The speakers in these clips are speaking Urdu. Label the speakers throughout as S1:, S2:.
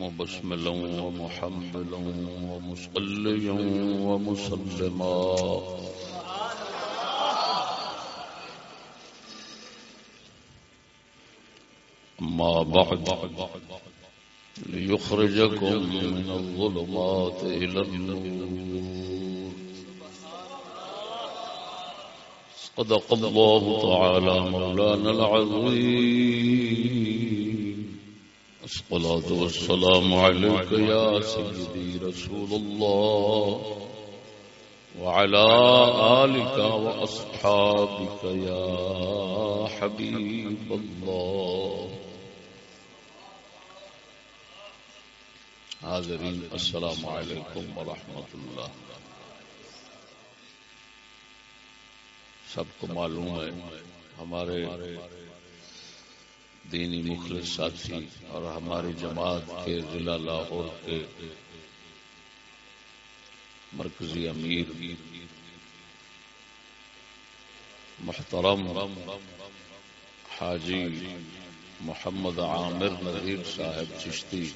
S1: مبسملا ومحملا ومصليا ومسلما. أما بعد، ليخرجكم من الظلمات إلى النور. صدق الله تعالى مولانا العظيم. الصلاة والسلام عليك يا سيدي رسول الله وعلى آلك وأصحابك يا حبيب الله. حاضرین، السلام علیکم ورحمۃ اللہ. سب کو معلوم ہے، ہمارے دینی مخلص ساتھی اور ہماری جماعت کے ضلع لاہور کے مرکزی امیر، محترم حاجی محمد عامر نذیر صاحب چشتی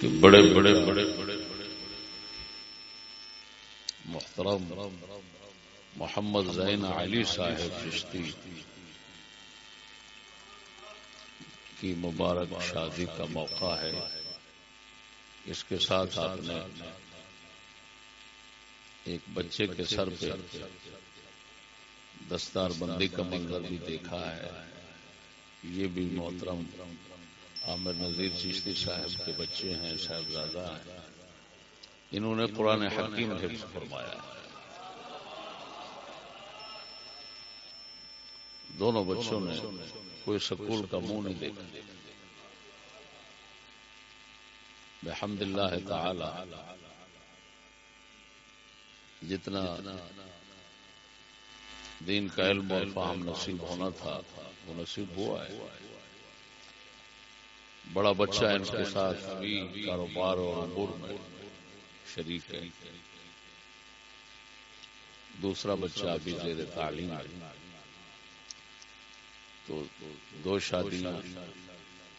S1: کہ بڑے بڑے بڑے بڑے، محترم محمد زین علی صاحب چشتی کی مبارک شادی کا موقع ہے۔ اس کے ساتھ آپ نے ایک بچے کے سر پہ دستار بندی کا منظر بھی دیکھا ہے۔ یہ بھی محترم عامر نذیر چشتی صاحب کے بچے ہیں، صاحبزادہ ہیں۔ انہوں نے قرآن حکیم حفظ فرمایا ہے۔ دونوں بچوں نے کوئی سکول کا منہ نہیں دیکھا۔ بحمد اللہ تعالی، جتنا دین کا علم اور فہم نصیب ہونا تھا، وہ نصیب ہوا ہے۔ بڑا بچہ ان کے ساتھ بھی کاروبار اور امور میں شریک ہے۔ دوسرا بچہ ابھی زیر تعلیم ہے۔ تو دو شادیاں،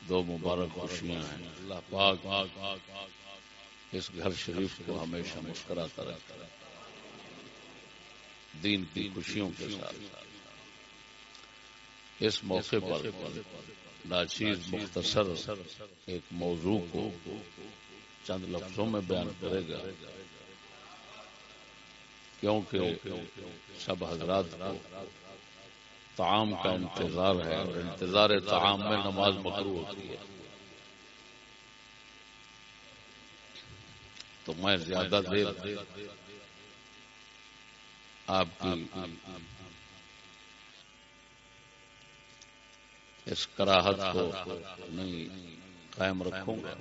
S1: دو مبارک خوشیاں ہیں۔ اللہ پاک اس گھر شریف کو ہمیشہ مسکراتا رہتا ہے۔ دین کی خوشیوں کے ساتھ۔ اس موقع پر ناچیز مختصر ایک موضوع کو چند لفظوں میں بیان کرے گا۔ کیونکہ سب حضرات کو تعام کا انتظار ہے اور انتظار تعام میں نماز مکرو ہوتی ہے۔ تو میں زیادہ دیر آپ کی اس کراہت کو نہیں قائم رکھوں گا۔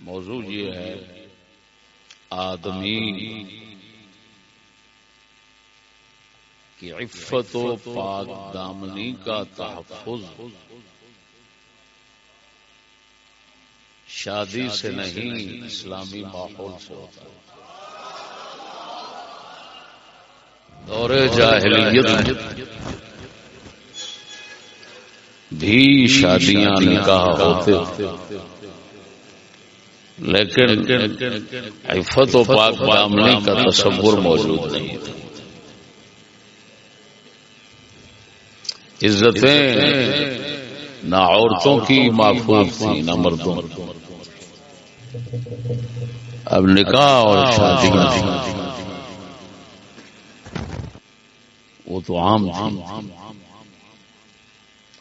S1: موضوع یہ ہے آدمی کی عفت و پاک دامنی کا تحفظ۔ شادی سے نہیں، اسلامی ماحول سے ہوتا ہے۔ دور جاہلیت بھی شادیاں نکاح ہوتے لیکن عفت و پاک دامنی کا تصور موجود نہیں تھا۔ عزتیں، نہ عورتوں کی معفوظ تھی، نہ مردوں اب نکاح اور شادیاں۔ وہ تو عام تھی،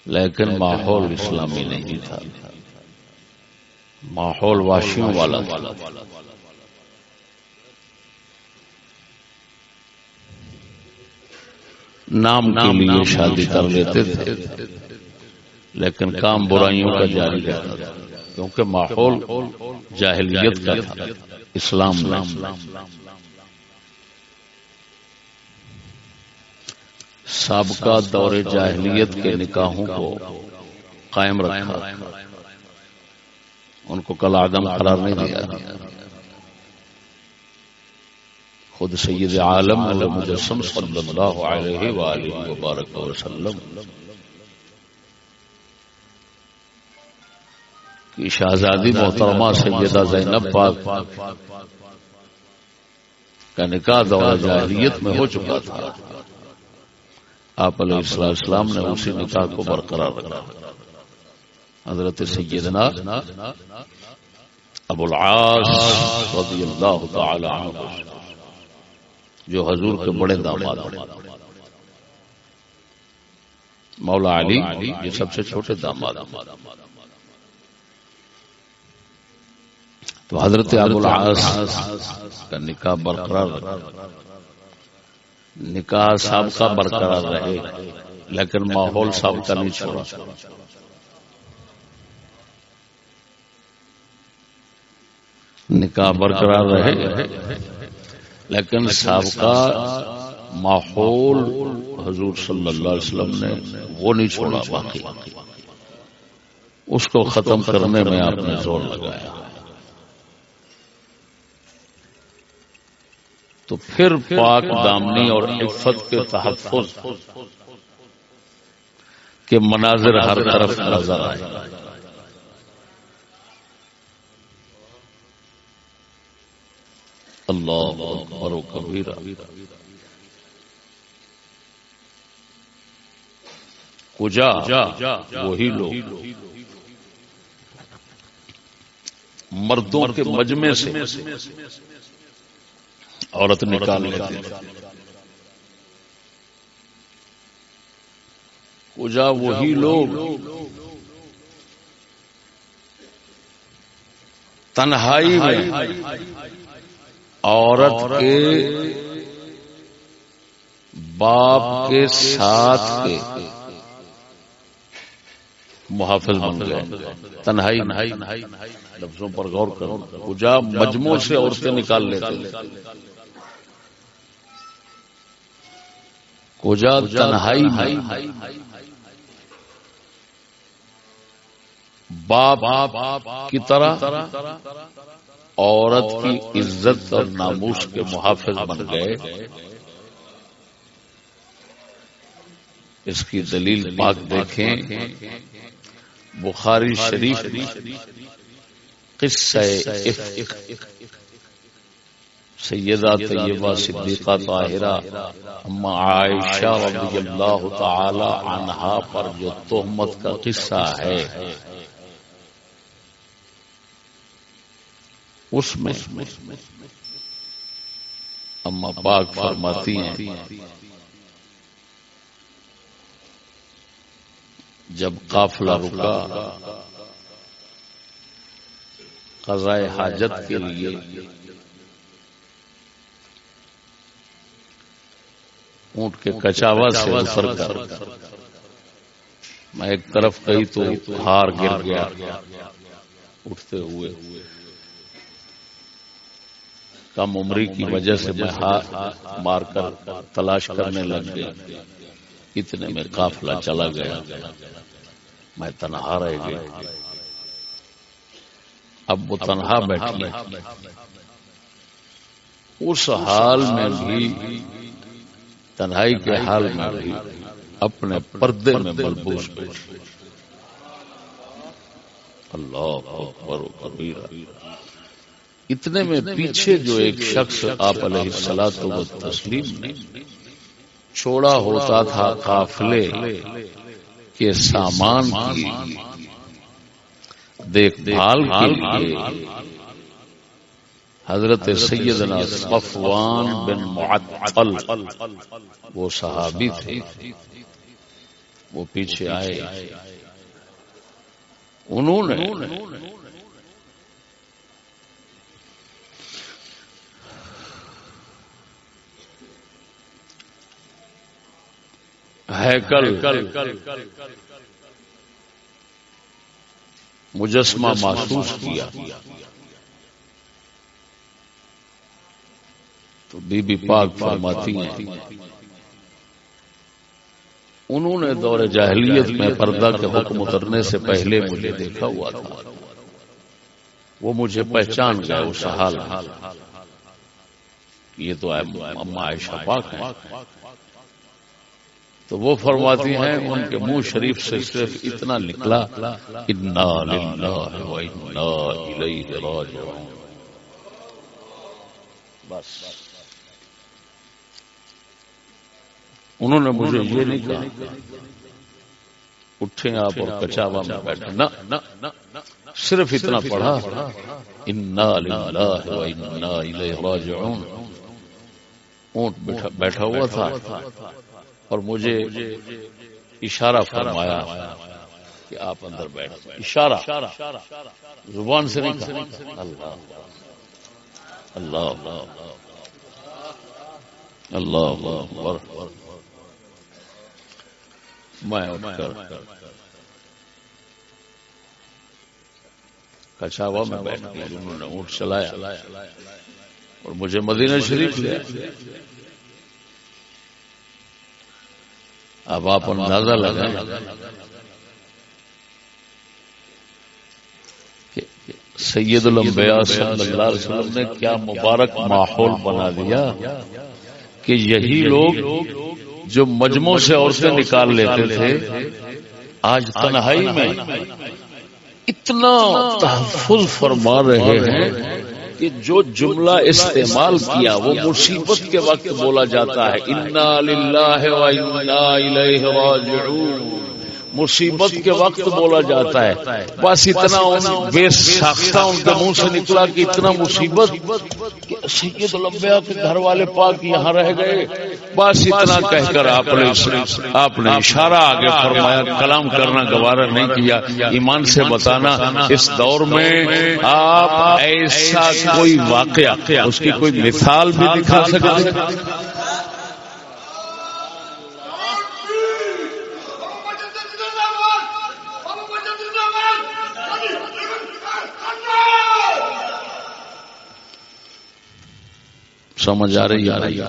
S1: لیکن ماحول اسلامی نہیں تھا۔ ماحول واشیوں والا نام کے لیے شادی کر لیتے تھے۔ لیکن کام برائیوں کا جاری رہتا تھا کیونکہ ماحول جاہلیت کا تھا اسلام۔ سابقہ دور جاہلیت کے نکاحوں کو قائم رکھا۔ ان کو کل آدم قرار نہیں دیا۔ خود سید عالم مجسم صلی اللہ علیہ وآلہ وبارک وسلم، کی شہزادی محترمہ سیدہ زینب پاک کا نکاح دور جاہلیت میں ہو چکا تھا۔ آپ علیہ السلام نے اسی نکاح کو برقرار رکھا۔ حضرت سیدنا ابو العاص رضی اللہ تعالی عنہ۔ جو حضور کے بڑے داماد مولا علی یہ سب سے چھوٹے داماد تو حضرت العاص کا نکاح برقرار نکاح سابقہ کا برقرار رہے، لیکن ماحول سابقہ کا نہیں چھوڑا۔ نکاح برقرار رہے۔ لیکن سابقہ ماحول حضور صلی اللہ علیہ وسلم نے وہ نہیں چھوڑا باقی۔ اس کو ختم کرنے میں آپ نے زور لگایا۔ تو پھر پاک دامنی اور عفت کے تحفظ کے مناظر ہر طرف نظر آئے۔ اللہ اکبر و کبیرہ۔ کجا؟ وہی لوگ۔ مردوں کے مجمے سے عورت نکال لیتے کجا؟ وہی لوگ۔ تنہائی میں۔ عورت کے باپ کے ساتھ کے محافظ بن گئے۔ تنہائی لفظوں پر غور کرو۔ کجا مجموع سے عورتیں نکال لیتے۔ کجا تنہائی باپ کی طرح۔ عورت کی عزت اور ناموس کے محافظ بن گئے۔ اس کی دلیل پاک دیکھیں۔ بخاری شریف قصہ سیدہ طیبہ صدیقہ طاہرہ، اما عائشہ رضی اللہ تعالی عنہا پر جو تہمت کا قصہ ہے۔ اس میں اما پاک فرماتی ہیں، جب قافلہ رکا قضاء حاجت کے لیے، اونٹ کے کچاوا سے اتر کر، میں ایک طرف گئی تو ہار گر گیا، اٹھتے ہوئے کم عمری کی وجہ سے میں ہاتھ مار کر تلاش کرنے لگ گیا۔ اتنے میں قافلہ چلا گیا۔ میں تنہا رہ گیا۔ اب وہ تنہا بیٹھی اس حال میں بھی تنہائی کے حال میں بھی اپنے پردے میں بلبوس بیٹھی اللہ اکبر کبیرہ۔ اتنے میں پیچھے جو ایک شخص آپ علیہ السلام تو تسلیم نے چھوڑا ہوتا تھا قافلے کے سامان کی۔ دیکھ بھال کے لیے حضرت سیدنا صفوان بن معطل وہ صحابی تھے۔ وہ پیچھے آئے۔ انہوں نے ہیکل، مجسمہ محسوس کیا۔ تو بی بی پاک فرماتی ہیں، انہوں نے دور جاہلیت میں پردہ کے حکم اترنے سے پہلے مجھے دیکھا ہوا تھا۔ وہ مجھے پہچان گیا اس حال یہ تو اما عائشہ پاک ہیں۔ تو وہ فرماتی ہیں ان کے منہ شریف سے صرف اتنا نکلا انا للہ و انا الیہ راجعون. بس۔ انہوں نے مجھے یہ نہیں کہا اٹھے آپ اور کچاوا میں بیٹھے نہ صرف اتنا پڑھا انا للہ و انا الیہ راجعون. اونٹ بیٹھا ہوا تھا۔ اور مجھے اشارہ فرمایا کہ آپ اندر بیٹھ اشارہ۔ زبان سے نہیں اللہ۔ اللہ۔ اللہ۔ اللہ میں اٹھ کر کچاوا میں بیٹھ گیا انہوں نے اونٹ چلایا اور مجھے مدینہ شریف لیا اب آپ اندازہ لگائیں سید الانبیاء صلی اللہ علیہ وسلم نے کیا مبارک ماحول بنا دیا کہ یہی لوگ جو مجموع سے عورتیں نکال لیتے تھے، آج تنہائی میں اتنا تحفظ فرما رہے ہیں کہ جو جملہ استعمال کیا وہ مصیبت کے وقت بولا جاتا ہے۔ انا للہ و انا الیہ راجعون۔ مصیبت کے وقت بولا جاتا ہے۔ بس اتنا بے ساختہ ان کے منہ سے نکلا کہ اتنا مصیبت سید الانبیاء کے گھر والے پاک یہاں رہ گئے۔ بس اتنا کہہ کر آپ نے آپ نے اشارہ آگے فرمایا، کلام کرنا گوارا نہیں کیا۔ ایمان سے بتانا، اس دور میں آپ ایسا کوئی واقعہ، اس کی کوئی مثال بھی دکھا سکتے سمجھ آ رہی آ رہی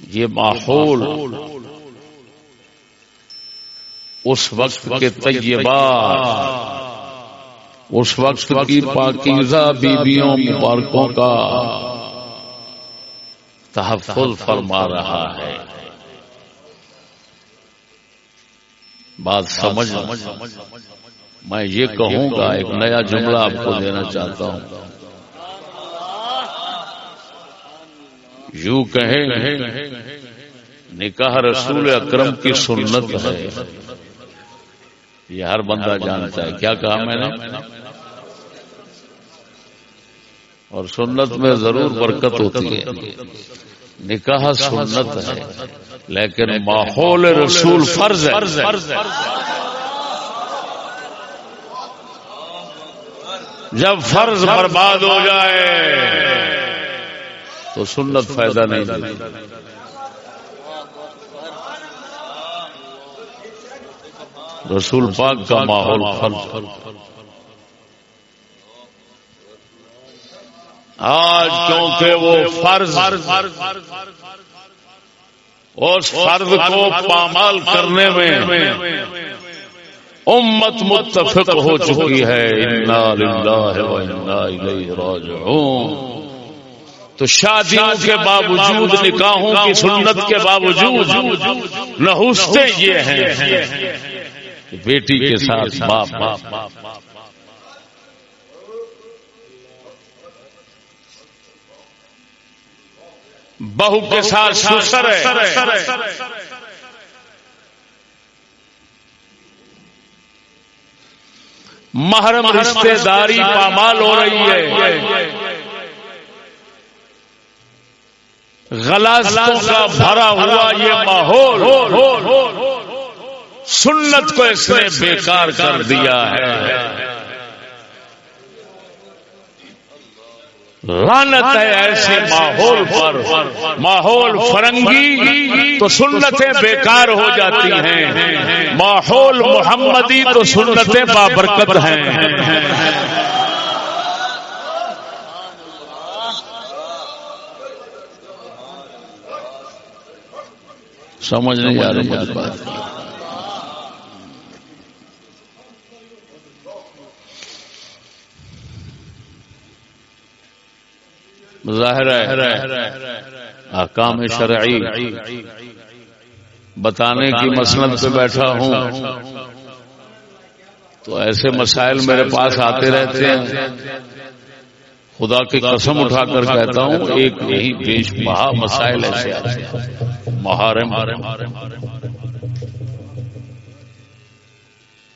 S1: یہ ماحول اس وقت کے طیبات اس وقت کی پاکیزہ بیویوں مبارکوں کا تحفظ فرما رہا ہے۔ بات سمجھ۔ میں یہ کہوں گا ایک نیا جملہ آپ کو دینا چاہتا ہوں۔ یوں کہیں نکاح رسول اکرم کی سنت ہے۔ یہ ہر بندہ جانتا ہے۔ کیا کہا میں نے؟ اور سنت میں ضرور برکت ہوتی ہے۔ نکاح سنت ہے۔ لیکن ماحول رسول فرض ہے۔ جب فرض برباد ہو جائے تو سنت فائدہ نہیں دیتی۔ رسول پاک کا ماحول فرض۔ آج کیونکہ وہ فرض اس فرض کو پامال کرنے میں امت متفق ہو چکی ہے تو شادیوں کے باوجود نکاحوں کی سنت کے باوجود نہ یہ ہیں بیٹی کے ساتھ باپ۔ باپ۔ بہو کے ساتھ سسر ہے۔ محرم رشتے داری پامال ہو رہی ہے۔ غلازوں کا بھرا ہوا یہ ماحول۔ سنت کو اس نے بیکار کر دیا ہے۔ لانت ہے ایسے ماحول پر۔ ماحول فرنگی تو سنتیں بیکار ہو جاتی ہیں۔ ماحول محمدی تو سنتیں بابرکت ہیں۔ سمجھ نہیں آ رہی بات۔ ظاہر ہے احکام شرعی بتانے کی مسلط پہ بیٹھا ہوں۔ تو ایسے مسائل میرے پاس آتے رہتے ہیں۔ خدا کی قسم اٹھا کر کہتا ہوں ایک نہیں بیش بہا مسائل ایسے محارم۔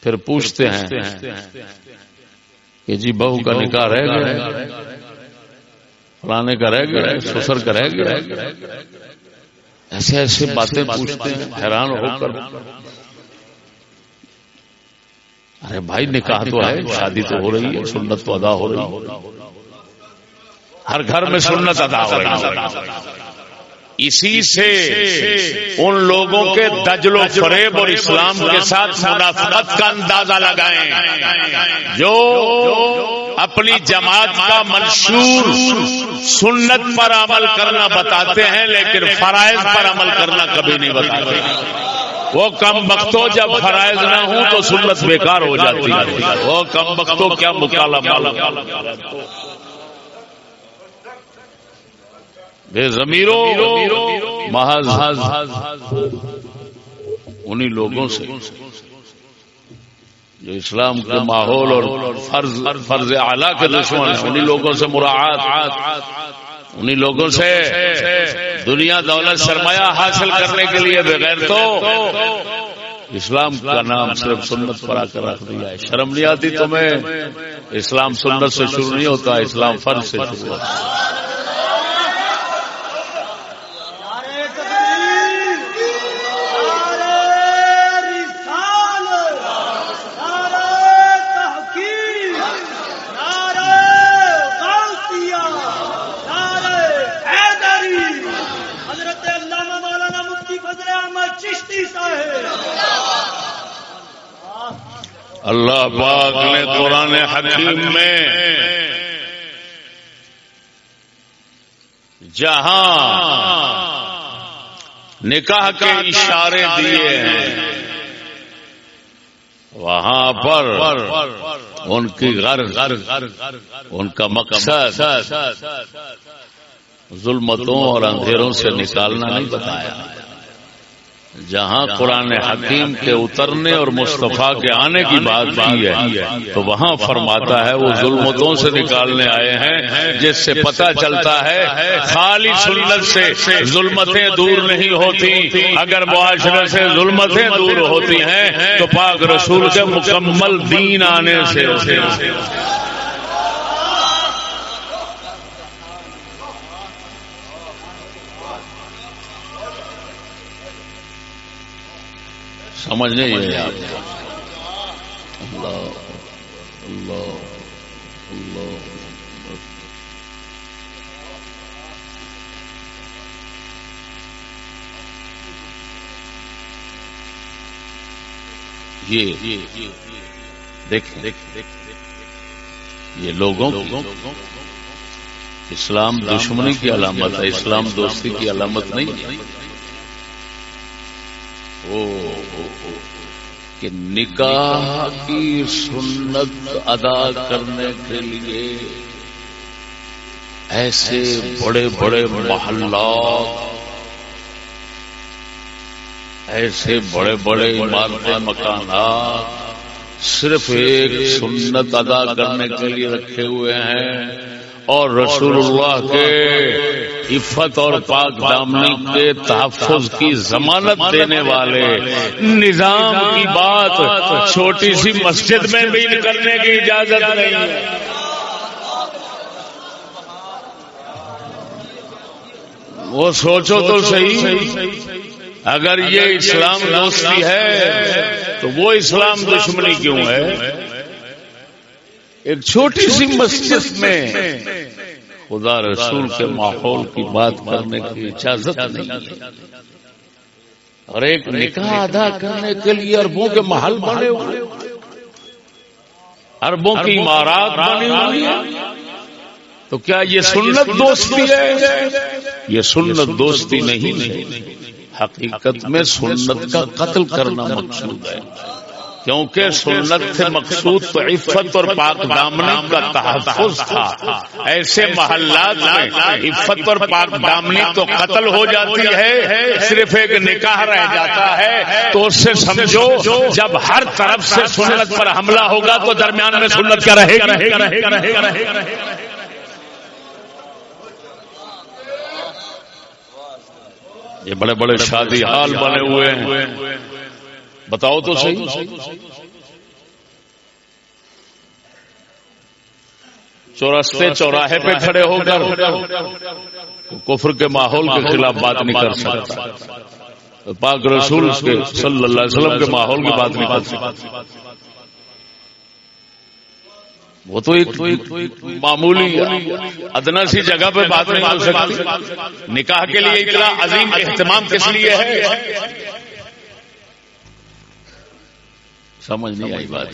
S1: پھر پوچھتے ہیں کہ جی بہو کا نکاح رہ گیا۔ فلانے کا رہ گیا، سسر کا رہ گیا۔ ایسے ایسے باتیں پوچھتے ہیں، حیران ہو کر۔ ارے بھائی، نکاح تو ہے، شادی تو ہو رہی ہے، سنت تو ادا ہو رہی ہے۔ ہر گھر میں سنت ادا ہو رہی ہے۔ اسی سے ان لوگوں کے دجل و فریب اور اسلام کے ساتھ منافقت کا اندازہ لگائیں۔ جو اپنی جماعت کا منشور سنت پر عمل کرنا بتاتے ہیں، لیکن فرائض پر عمل کرنا کبھی نہیں بتاتے۔ وہ کم وقتوں جب فرائض نہ ہوں تو سنت بیکار ہو جاتی ہے۔ وہ کم وقتوں کیا مکالا بے زمیروں محض انہی لوگوں سے جو اسلام کے ماحول اور فرض فرض اعلیٰ کے دشمن ہیں انہی لوگوں سے مراعات۔ انہی لوگوں سے دنیا دولت سرمایہ حاصل کرنے کے لیے بغیر تو اسلام کا نام صرف سنت پر آ کر رکھ دیا ہے۔ شرم نہیں آتی تمہیں؟ اسلام سنت سے شروع نہیں ہوتا اسلام فرض سے شروع ہوتا اللہ پاک نے قرآن حکیم میں۔ جہاں نکاح کے اشارے دیے ہیں، وہاں پر ان کی گھر ان کا مقصد ظلمتوں اور اندھیروں سے نکالنا نہیں بتایا۔ جہاں قرآن حکیم کے اترنے اور مصطفیٰ کے آنے کی بات کی ہے تو وہاں فرماتا ہے وہ ظلمتوں سے نکالنے آئے ہیں جس سے پتہ چلتا ہے خالی سنت سے ظلمتیں دور نہیں ہوتی۔ اگر معاشرے سے ظلمتیں دور ہوتی ہیں تو پاک رسول کے مکمل دین آنے سے سمجھ نہیں ہے آپ اللہ اللہ اللہ یہ یہ لوگوں اسلام دشمنی کی علامت ہے اسلام دوستی کی علامت نہیں کہ نکاح کی سنت ادا کرنے کے لیے ایسے بڑے بڑے محلات، ایسے بڑے بڑے عمارتیں، مکانات صرف ایک سنت ادا کرنے کے لیے رکھے ہوئے ہیں اور رسول اللہ کے عفت اور پاک دامنی کے تحفظ کی ضمانت دینے والے۔ نظام کی بات چھوٹی سی مسجد میں بھی کرنے کی اجازت نہیں ہے۔ وہ سوچو تو صحیح۔ اگر یہ اسلام دوستی ہے، تو وہ اسلام دشمنی کیوں ہے؟ ایک چھوٹی سی مسجد میں خدا رسول کے ماحول کی بات کرنے کی اجازت نہیں اور ایک نکاح ادا کرنے کے لیے اربوں کے محل بنے ہوئے اربوں کی عمارات بنی ہوئی تو کیا یہ سنت دوستی ہے؟ یہ سنت دوستی نہیں حقیقت میں سنت کا قتل کرنا مقصود ہے۔ کیونکہ سنت سے مقصود تو عفت اور پاک دامنی کا تحفظ تھا۔ ایسے محلات میں عفت اور پاک دامنی تو قتل ہو جاتی ہے صرف ایک نکاح رہ جاتا ہے۔ تو اس سے سمجھو جب ہر طرف سے سنت پر حملہ ہوگا تو درمیان میں سنت کیا رہے گا یہ بڑے بڑے شادی حال بنے ہوئے ہیں۔ بتاؤ تو صحیح۔ چورستے چوراہے پہ کھڑے ہو کر کفر کے ماحول کے خلاف بات نہیں کر سکتا۔ پاک رسول کے صلی اللہ علیہ وسلم کے ماحول کی بات نہیں کر سکتا۔ وہ تو ایک معمولی ادنا سی جگہ پہ بات نہیں ہو سکتی۔ نکاح کے لیے اتنا عظیم اہتمام کس لیے ہے؟ سمجھ نہیں آئی بات۔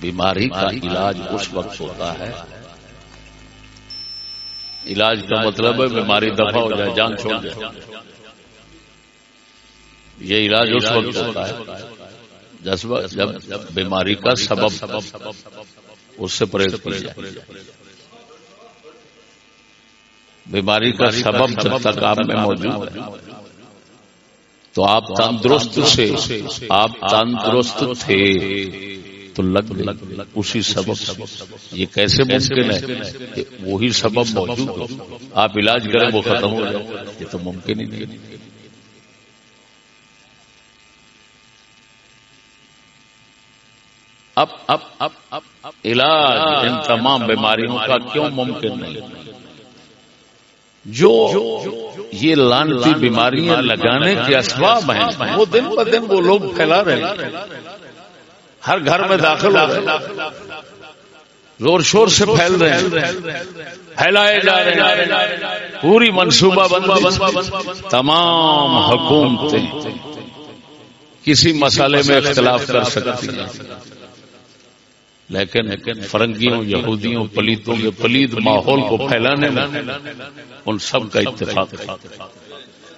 S1: بیماری کا علاج اس وقت ہوتا ہے۔ علاج کا مطلب ہے بیماری دفع ہو جائے جان چھوڑ جائے۔ یہ علاج اس وقت ہوتا ہے۔ جب بیماری کا سبب۔ اس سے پرہیز جائے بیماری کا سبب جب تک آپ میں موجود ہے تو آپ تندرست سے آپ تندرست تھے۔ تو لگ لگ اسی سبب یہ کیسے ممکن ہے وہی سبب موجود ہو؟ آپ علاج کریں وہ ختم ہو جائے۔ یہ تو ممکن ہی نہیں۔ اب اب اب اب علاج ان تمام بیماریوں کا کیوں ممکن نہیں؟ جو یہ لانتی بیماریاں لگانے کے اسباب ہیں وہ دن ب دن وہ لوگ پھیلا رہے ہیں۔ ہر گھر میں داخل ہو رہے زور شور سے پھیل رہے ہیں۔ پھیلائے جا رہے ہیں۔ پوری منصوبہ بندی تمام حکومتیں کسی مسئلے میں اختلاف کر سکتی ہیں۔ لیکن فرنگیوں، یہودیوں، پلیتوں کے پلید ماحول کو پھیلانے میں ان سب کا اتفاق ہے۔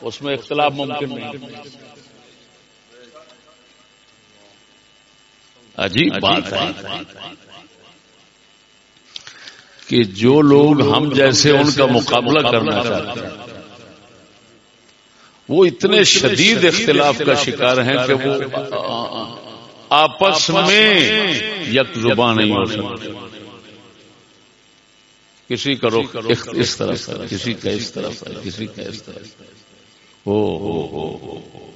S1: اس میں اختلاف ممکن نہیں۔ عجیب بات ہے کہ جو لوگ ہم جیسے ان کا مقابلہ کرنا چاہتے ہیں، وہ اتنے شدید اختلاف کا شکار ہیں کہ وہ آپس میں یک زبان نہیں ہو سکتی۔ کسی کا رخ اس طرف کسی کا اس طرف کسی کا اس طرف ہو ہو ہو ہو۔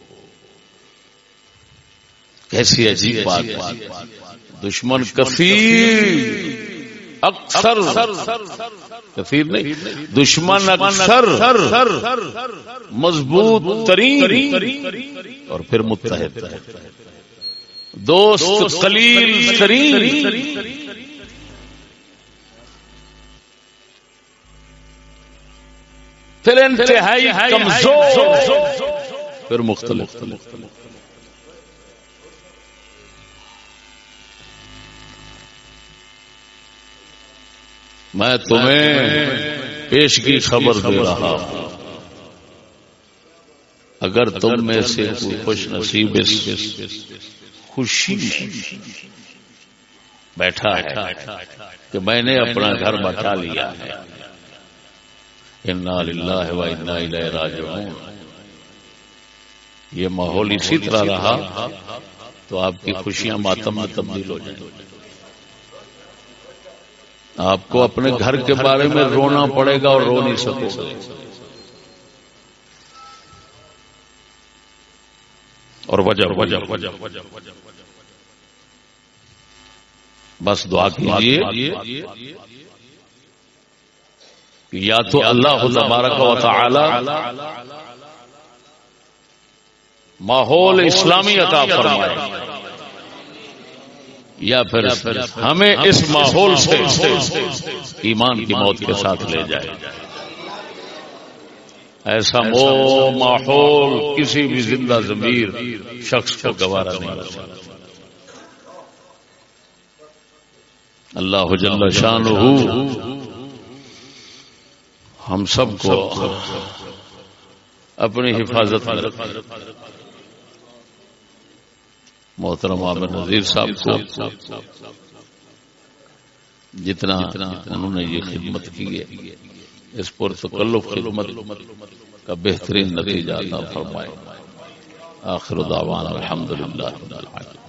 S1: کیسی عجیب بات۔ دشمن کثیر اکثر۔ کثیر نہیں دشمن اکثر۔ مضبوط ترین۔ اور پھر متحد۔ دوست قلیل ترین۔ پھر انتہائی کمزور۔ پھر مختلف۔ میں تمہیں پیش کی خبر دے رہا ہوں۔ اگر تم میں سے خوش نصیب خوشی بیٹھا ہے کہ میں نے اپنا گھر بچا لیا ہے۔ انا للہ و انا الیہ راجعون۔ یہ ماحول اسی طرح رہا تو آپ کی خوشیاں ماتم میں تبدیل ہو جائیں۔ آپ کو اپنے گھر کے بارے میں رونا پڑے گا اور رو نہیں سکو گے۔ اور وجہ وجہ وجہ بس دعا کیجیے یا تو اللہ تبارک و تعالی ماحول اسلامی عطا فرمائے یا پھر ہمیں اس ماحول سے ایمان کی موت کے ساتھ لے جائے۔ ایسا ماحول کسی بھی زندہ ضمیر شخص کو گوارا نہیں اللہ جل شان ہم سب کو اپنی حفاظت محترم عامر نذیر صاحب کو جتنا انہوں نے یہ خدمت کی ہے۔ اس پر تکلف خدمت کا بہترین نتیجہ عطا فرمائے۔ آخر دعوانا الحمدللہ رب العالمین۔